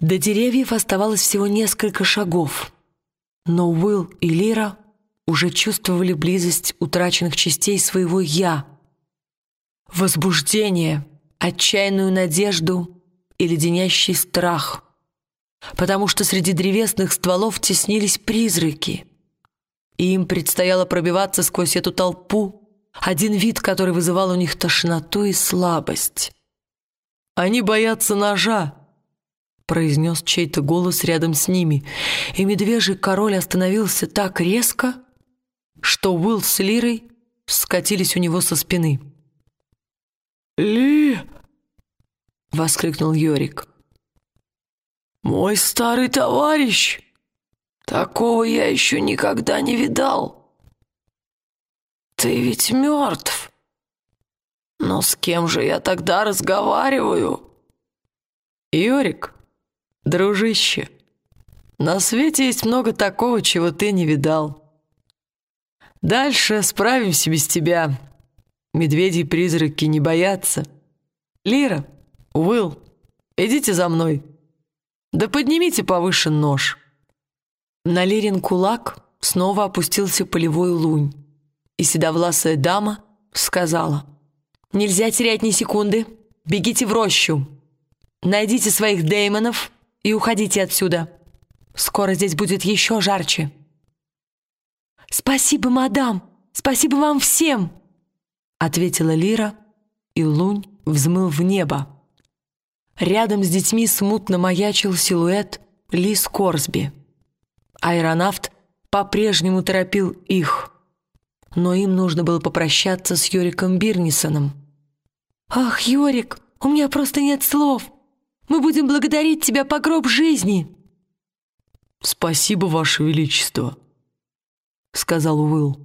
До деревьев оставалось всего несколько шагов, но Уилл и Лира уже чувствовали близость утраченных частей своего «я». Возбуждение, отчаянную надежду и леденящий страх, потому что среди древесных стволов теснились призраки, и им предстояло пробиваться сквозь эту толпу, один вид, который вызывал у них тошноту и слабость. «Они боятся ножа», — произнес чей-то голос рядом с ними, и медвежий король остановился так резко, что Уилл с Лирой скатились у него со спины. «Ли!» — воскликнул Йорик. «Мой старый товарищ! Такого я еще никогда не видал! Ты ведь мертв! Но с кем же я тогда разговариваю?» «Йорик, дружище, на свете есть много такого, чего ты не видал. Дальше справимся без тебя. Медведи-призраки не боятся. Лира, Уилл, идите за мной. Да поднимите повыше нож». На Лирин кулак снова опустился полевой лунь, и седовласая дама сказала, «Нельзя терять ни секунды. Бегите в рощу. Найдите своих деймонов и уходите отсюда. Скоро здесь будет еще жарче». «Спасибо, мадам! Спасибо вам всем!» Ответила Лира, и лунь взмыл в небо. Рядом с детьми смутно маячил силуэт Лис Корсби. Аэронавт по-прежнему торопил их, но им нужно было попрощаться с Йориком Бирнисоном. «Ах, Йорик, у меня просто нет слов! Мы будем благодарить тебя по гроб жизни!» «Спасибо, Ваше Величество!» — сказал Уилл.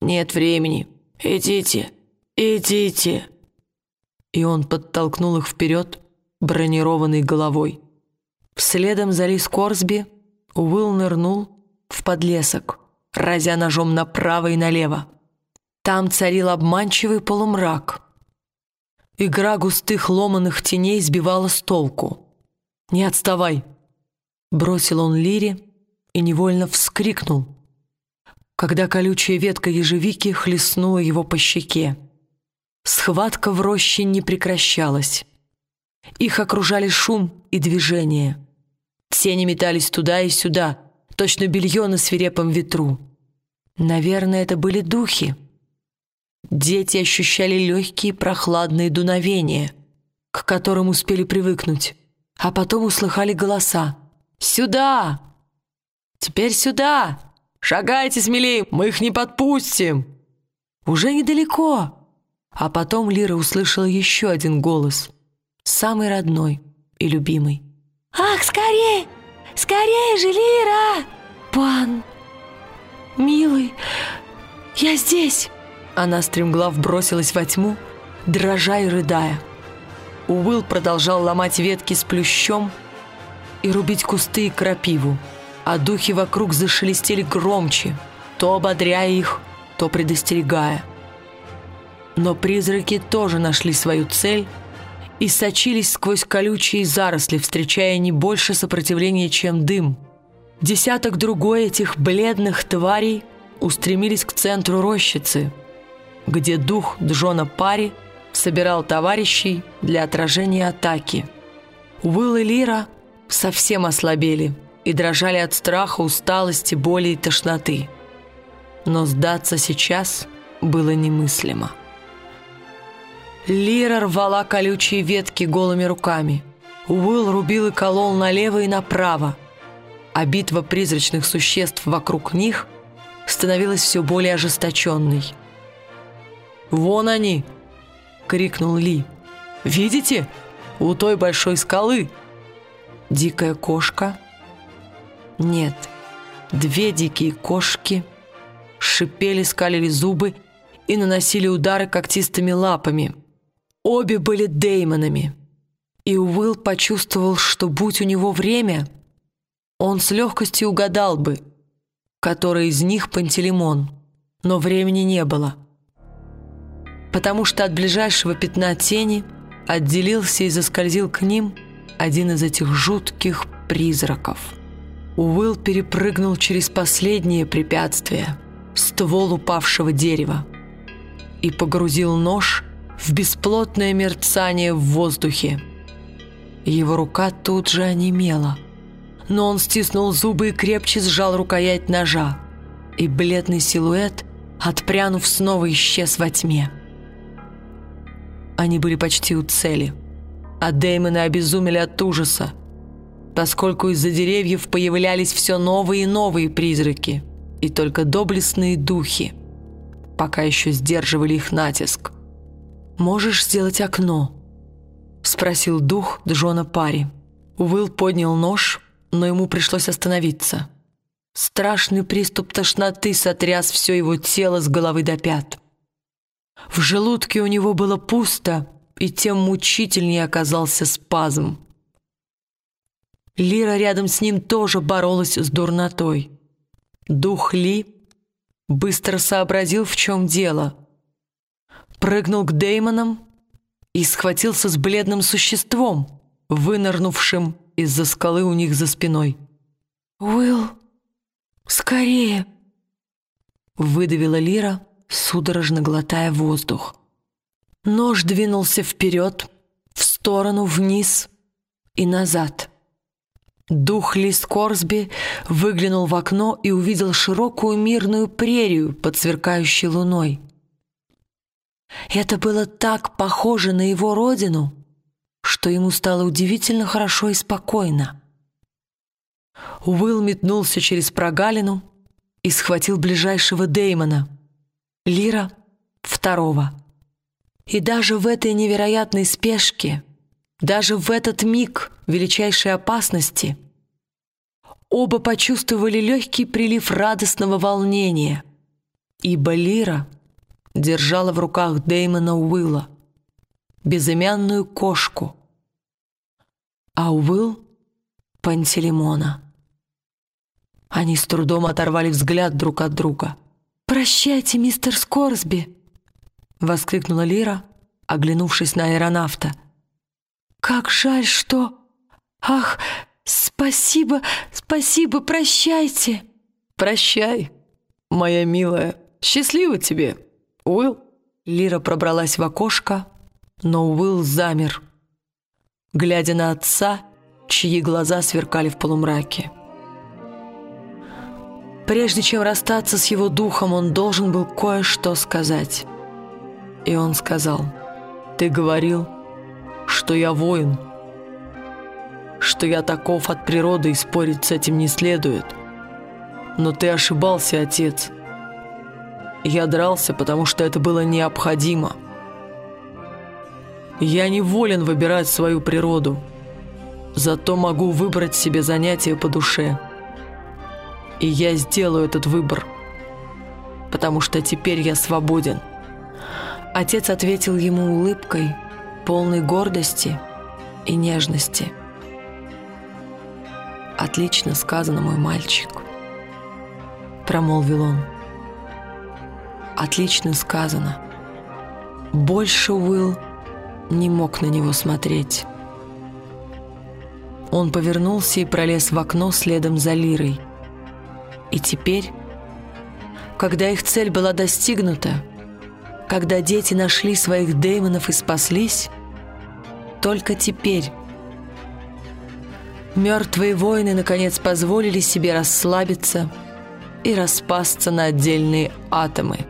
«Нет времени. Идите, идите!» И он подтолкнул их вперед бронированной головой. Следом за Лис Корсби Уилл нырнул в подлесок, разя ножом направо и налево. Там царил обманчивый полумрак. Игра густых ломаных теней сбивала с толку. «Не отставай!» Бросил он Лире и невольно вскрикнул — когда колючая ветка ежевики хлестнула его по щеке. Схватка в роще не прекращалась. Их окружали шум и движение. Тени метались туда и сюда, точно белье на свирепом ветру. Наверное, это были духи. Дети ощущали легкие прохладные дуновения, к которым успели привыкнуть, а потом услыхали голоса. «Сюда! Теперь сюда!» Шагайте смелее, мы их не подпустим!» «Уже недалеко!» А потом Лира услышала еще один голос, самый родной и любимый. «Ах, скорее! Скорее же, Лира! Пан! Милый, я здесь!» Она стремглав бросилась во тьму, дрожа и рыдая. Уилл продолжал ломать ветки с плющом и рубить кусты и крапиву а духи вокруг зашелестели громче, то ободряя их, то предостерегая. Но призраки тоже нашли свою цель и сочились сквозь колючие заросли, встречая не больше сопротивления, чем дым. Десяток другой этих бледных тварей устремились к центру рощицы, где дух Джона Пари собирал товарищей для отражения атаки. Уилл и Лира совсем ослабели – и дрожали от страха, усталости, боли и тошноты. Но сдаться сейчас было немыслимо. Лира рвала колючие ветки голыми руками. Уилл рубил и колол налево и направо, а битва призрачных существ вокруг них становилась все более ожесточенной. «Вон они!» — крикнул Ли. «Видите? У той большой скалы!» Дикая кошка нет, две дикие кошки шипели, скалили зубы и наносили удары когтистыми лапами. Обе были деймонами. И Уилл почувствовал, что будь у него время, он с легкостью угадал бы, который из них Пантелеймон, но времени не было. Потому что от ближайшего пятна тени отделился и заскользил к ним один из этих жутких призраков. Уилл перепрыгнул через последнее препятствие — ствол упавшего дерева и погрузил нож в бесплотное мерцание в воздухе. Его рука тут же онемела, но он стиснул зубы и крепче сжал рукоять ножа, и бледный силуэт, отпрянув, снова исчез во тьме. Они были почти у цели, а Дэймоны обезумели от ужаса, поскольку из-за деревьев появлялись все новые и новые призраки, и только доблестные духи пока еще сдерживали их натиск. «Можешь сделать окно?» — спросил дух Джона Пари. Уилл поднял нож, но ему пришлось остановиться. Страшный приступ тошноты сотряс все его тело с головы до пят. В желудке у него было пусто, и тем мучительнее оказался спазм. Лира рядом с ним тоже боролась с дурнотой. Дух Ли быстро сообразил, в чем дело. Прыгнул к Деймонам и схватился с бледным существом, вынырнувшим из-за скалы у них за спиной. «Уилл, скорее!» выдавила Лира, судорожно глотая воздух. Нож двинулся вперед, в сторону, вниз и назад. Дух Лис Корсби выглянул в окно и увидел широкую мирную прерию под сверкающей луной. Это было так похоже на его родину, что ему стало удивительно хорошо и спокойно. Уилл метнулся через прогалину и схватил ближайшего Деймона, Лира — второго. И даже в этой невероятной спешке, даже в этот миг величайшей опасности, оба почувствовали легкий прилив радостного волнения, ибо Лира держала в руках Дэймона Уилла, безымянную кошку, а Уилл — Пантелеймона. Они с трудом оторвали взгляд друг от друга. «Прощайте, мистер Скорсби!» — воскликнула Лира, оглянувшись на аэронавта. «Как жаль, что... Ах, спасибо, спасибо, прощайте!» «Прощай, моя милая. Счастливо тебе, Уилл!» Лира пробралась в окошко, но Уилл замер, глядя на отца, чьи глаза сверкали в полумраке. Прежде чем расстаться с его духом, он должен был кое-что сказать. И он сказал, «Ты говорил, что я воин, что я таков от природы и спорить с этим не следует. Но ты ошибался, отец. Я дрался, потому что это было необходимо. Я не волен выбирать свою природу, зато могу выбрать себе занятие по душе» и я сделаю этот выбор, потому что теперь я свободен». Отец ответил ему улыбкой, полной гордости и нежности. «Отлично сказано, мой мальчик», — промолвил он. «Отлично сказано». Больше Уилл не мог на него смотреть. Он повернулся и пролез в окно следом за Лирой — и теперь, когда их цель была достигнута, когда дети нашли своих демонов и спаслись, только теперь мертвые воины наконец позволили себе расслабиться и распасться на отдельные атомы.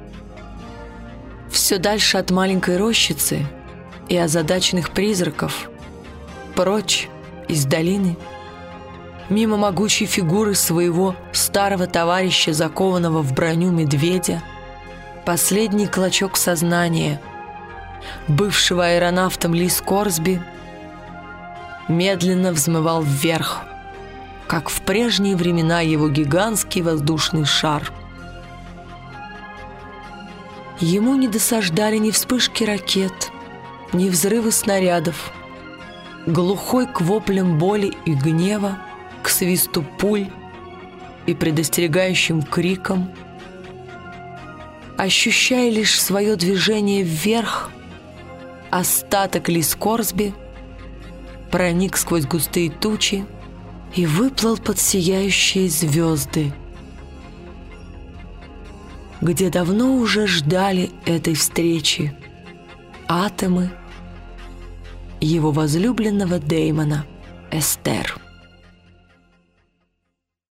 Все дальше от маленькой рощицы и озадаченных призраков, прочь из долины – мимо могучей фигуры своего старого товарища, закованного в броню медведя, последний клочок сознания, бывшего аэронавтом Ли Скорсби, медленно взмывал вверх, как в прежние времена его гигантский воздушный шар. Ему не досаждали ни вспышки ракет, ни взрывы снарядов, глухой к воплям боли и гнева, к свисту пуль и предостерегающим крикам, ощущая лишь свое движение вверх, остаток Лис Корсби проник сквозь густые тучи и выплыл под сияющие звезды, где давно уже ждали этой встречи атомы его возлюбленного Дэймона Эстер.